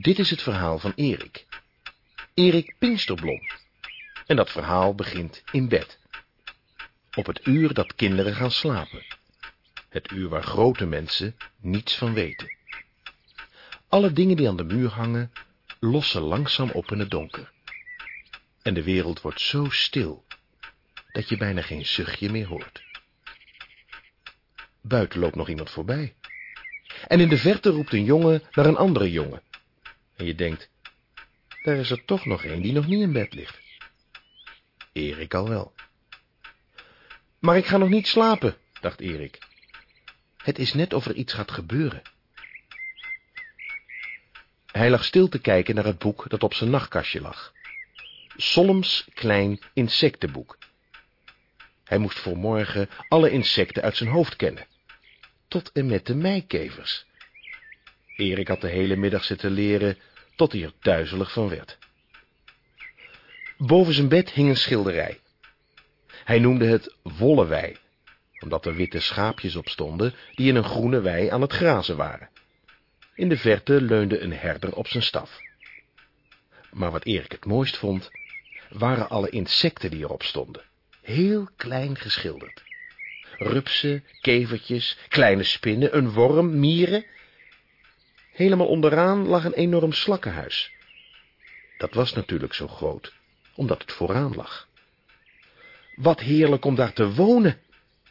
Dit is het verhaal van Erik. Erik Pinksterblom. En dat verhaal begint in bed. Op het uur dat kinderen gaan slapen. Het uur waar grote mensen niets van weten. Alle dingen die aan de muur hangen, lossen langzaam op in het donker. En de wereld wordt zo stil, dat je bijna geen zuchtje meer hoort. Buiten loopt nog iemand voorbij. En in de verte roept een jongen naar een andere jongen. En je denkt, daar is er toch nog een die nog niet in bed ligt. Erik al wel. Maar ik ga nog niet slapen, dacht Erik. Het is net of er iets gaat gebeuren. Hij lag stil te kijken naar het boek dat op zijn nachtkastje lag. Solms klein insectenboek. Hij moest voor morgen alle insecten uit zijn hoofd kennen. Tot en met de meikevers. Erik had de hele middag zitten leren, tot hij er duizelig van werd. Boven zijn bed hing een schilderij. Hij noemde het Wollewei, omdat er witte schaapjes op stonden, die in een groene wei aan het grazen waren. In de verte leunde een herder op zijn staf. Maar wat Erik het mooist vond, waren alle insecten die erop stonden, heel klein geschilderd. Rupsen, kevertjes, kleine spinnen, een worm, mieren. Helemaal onderaan lag een enorm slakkenhuis. Dat was natuurlijk zo groot, omdat het vooraan lag. Wat heerlijk om daar te wonen.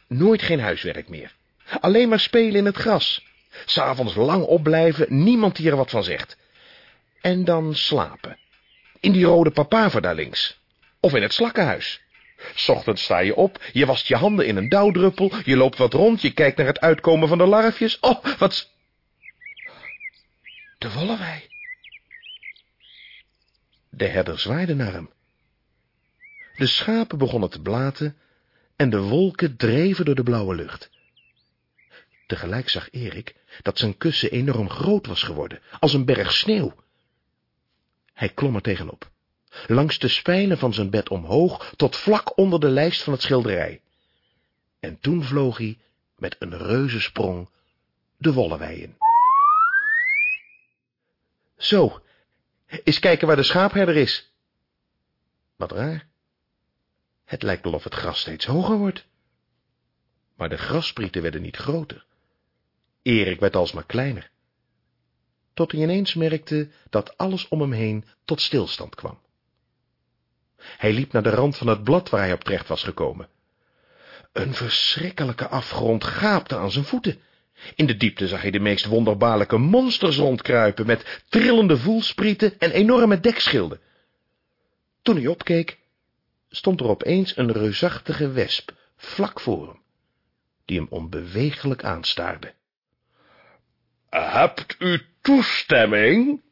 Nooit geen huiswerk meer. Alleen maar spelen in het gras. S'avonds lang opblijven, niemand die er wat van zegt. En dan slapen. In die rode papaver daar links. Of in het slakkenhuis. Ochtends sta je op, je wast je handen in een dauwdruppel, je loopt wat rond, je kijkt naar het uitkomen van de larfjes. Oh, wat... De wollewei. De herder zwaaide naar hem. De schapen begonnen te blaten en de wolken dreven door de blauwe lucht. Tegelijk zag Erik dat zijn kussen enorm groot was geworden, als een berg sneeuw. Hij klom er tegenop, langs de spijlen van zijn bed omhoog, tot vlak onder de lijst van het schilderij. En toen vloog hij met een reuzensprong de wollewei in. Zo, eens kijken waar de schaapherder is. Wat raar. Het lijkt wel of het gras steeds hoger wordt. Maar de grassprieten werden niet groter. Erik werd alsmaar kleiner. Tot hij ineens merkte dat alles om hem heen tot stilstand kwam. Hij liep naar de rand van het blad waar hij op terecht was gekomen. Een verschrikkelijke afgrond gaapte aan zijn voeten. In de diepte zag hij de meest wonderbaarlijke monsters rondkruipen, met trillende voelsprieten en enorme dekschilden. Toen hij opkeek, stond er opeens een reusachtige wesp, vlak voor hem, die hem onbewegelijk aanstaarde. Hebt u toestemming?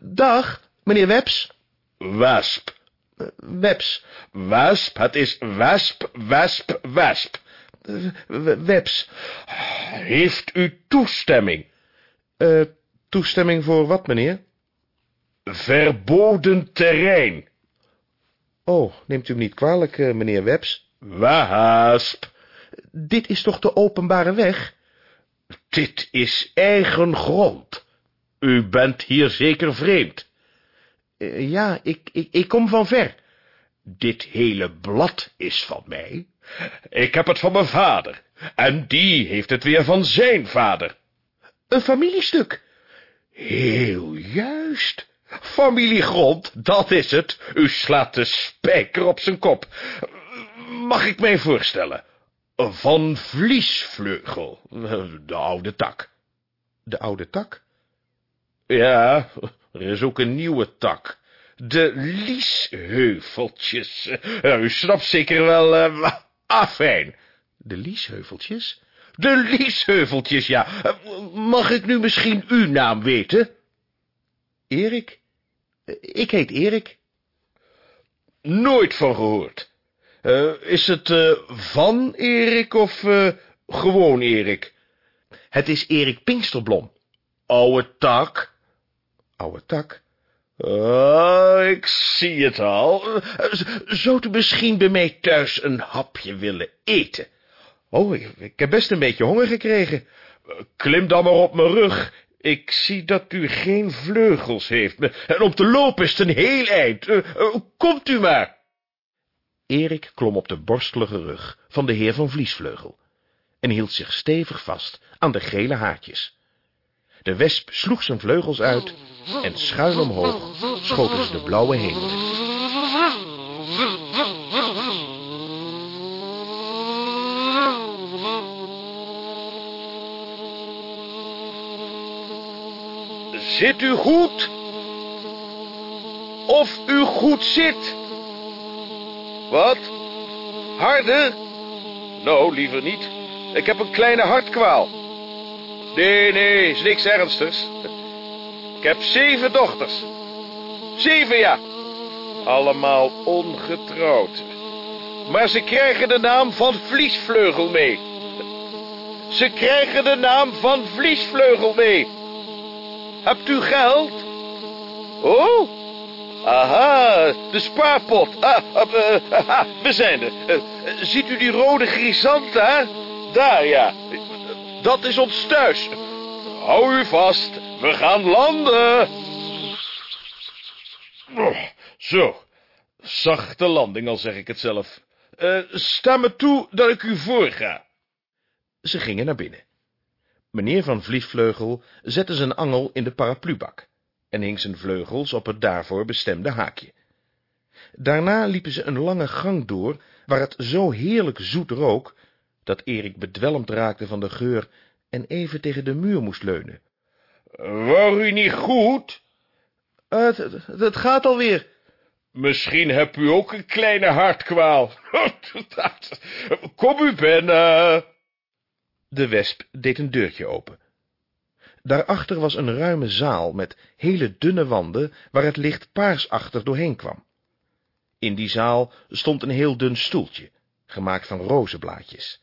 dag, meneer Webs. Wesp. Webs. Wesp, het is wesp, wesp, wesp. Webs. Heeft u toestemming? Uh, toestemming voor wat, meneer? Verboden terrein. Oh, neemt u me niet kwalijk, uh, meneer Webs? Wesp. Dit is toch de openbare weg? Dit is eigen grond. U bent hier zeker vreemd. Uh, ja, ik, ik, ik kom van ver. Dit hele blad is van mij. Ik heb het van mijn vader, en die heeft het weer van zijn vader. Een familiestuk. Heel juist. Familiegrond, dat is het. U slaat de spijker op zijn kop. Mag ik mij voorstellen? Van Vliesvleugel, de oude tak. De oude tak? Ja, er is ook een nieuwe tak. De liesheuveltjes. U snapt zeker wel, uh, afijn. De liesheuveltjes? De liesheuveltjes, ja. Mag ik nu misschien uw naam weten? Erik? Ik heet Erik. Nooit van gehoord. Is het van Erik of gewoon Erik? Het is Erik Pinksterblom. Oude tak? Oude tak? Oh, ik zie het al. Zou u misschien bij mij thuis een hapje willen eten? Oh, ik, heb best een beetje honger gekregen. Klim dan maar op mijn rug. Ik zie dat u geen vleugels heeft, en om te lopen is het een heel eind. Uh, komt u maar. Erik klom op de borstelige rug van de heer van Vliesvleugel en hield zich stevig vast aan de gele haartjes. De wesp sloeg zijn vleugels uit en schuin omhoog schoten ze de blauwe hemel. Zit u goed? Of u goed zit? Wat? Harde? Nou, liever niet. Ik heb een kleine hartkwaal. Nee, nee, is niks ernstigs. Ik heb zeven dochters. Zeven, ja. Allemaal ongetrouwd. Maar ze krijgen de naam van Vliesvleugel mee. Ze krijgen de naam van Vliesvleugel mee. Hebt u geld? Oh? Aha, de spaarpot. Ah, uh, we zijn er. Uh, ziet u die rode grisanta? Daar, ja. Dat is ons thuis. Hou u vast, we gaan landen. Oh, zo, zachte landing, al zeg ik het zelf. Uh, sta me toe dat ik u voorga. Ze gingen naar binnen. Meneer van Vliesvleugel zette zijn angel in de paraplubak en hing zijn vleugels op het daarvoor bestemde haakje. Daarna liepen ze een lange gang door, waar het zo heerlijk zoet rook, dat Erik bedwelmd raakte van de geur en even tegen de muur moest leunen. Wou u niet goed? Het, het, gaat alweer. Misschien hebt u ook een kleine hartkwaal. Kom u binnen. De wesp deed een deurtje open. Daarachter was een ruime zaal met hele dunne wanden, waar het licht paarsachtig doorheen kwam. In die zaal stond een heel dun stoeltje, gemaakt van rozenblaadjes,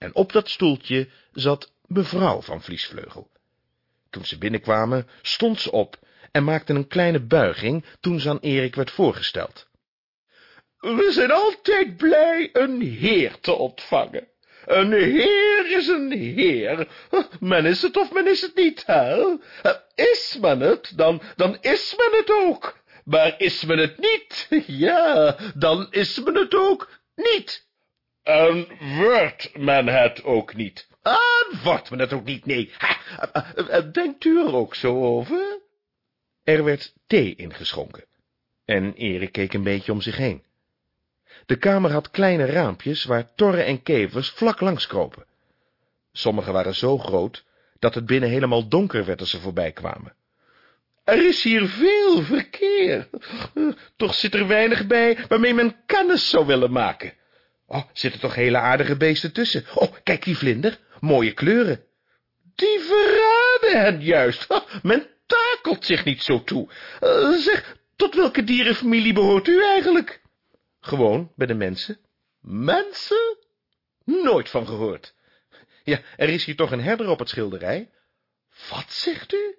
en op dat stoeltje zat mevrouw van Vliesvleugel. Toen ze binnenkwamen, stond ze op en maakte een kleine buiging toen ze aan Erik werd voorgesteld. We zijn altijd blij een heer te ontvangen. Een heer is een heer. Men is het of men is het niet, hè? Is men het, dan, dan is men het ook. Maar is men het niet, ja, dan is men het ook niet. En wordt men het ook niet? En wordt men het ook niet, nee. Denkt u er ook zo over? Er werd thee ingeschonken, en Erik keek een beetje om zich heen. De kamer had kleine raampjes waar torren en kevers vlak langs kropen. Sommige waren zo groot, dat het binnen helemaal donker werd als ze voorbij kwamen. Er is hier veel verkeer. Toch zit er weinig bij waarmee men kennis zou willen maken. Oh, zitten toch hele aardige beesten tussen. Oh, kijk die vlinder, mooie kleuren. Die verraden hen juist. men takelt zich niet zo toe. Uh, zeg, tot welke dierenfamilie behoort u eigenlijk? Gewoon bij de mensen. Mensen? Nooit van gehoord. Ja, er is hier toch een herder op het schilderij? Wat zegt u?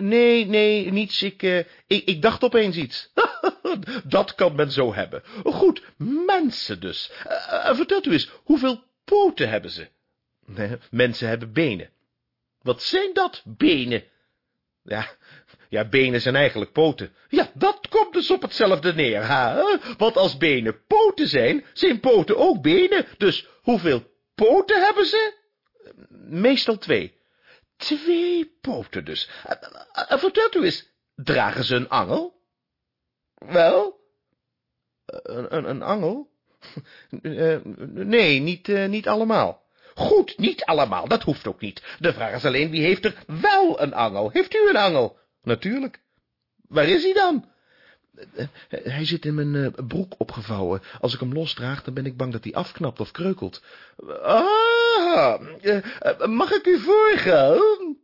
Nee, nee, niets. Ik, uh, ik, ik dacht opeens iets. Dat kan men zo hebben. Goed, mensen dus. Uh, vertelt u eens, hoeveel poten hebben ze? Mensen hebben benen. Wat zijn dat, benen? Ja, ja, benen zijn eigenlijk poten. Ja, dat komt dus op hetzelfde neer, ha? Want als benen poten zijn, zijn poten ook benen. Dus hoeveel poten hebben ze? Meestal twee. Twee poten dus. Uh, vertelt u eens, dragen ze een angel? Wel? Een, een, een angel? nee, niet, niet allemaal. Goed, niet allemaal, dat hoeft ook niet. De vraag is alleen, wie heeft er wel een angel? Heeft u een angel? Natuurlijk. Waar is hij dan? Hij zit in mijn broek opgevouwen. Als ik hem losdraag, dan ben ik bang dat hij afknapt of kreukelt. Ah, mag ik u voorgaan?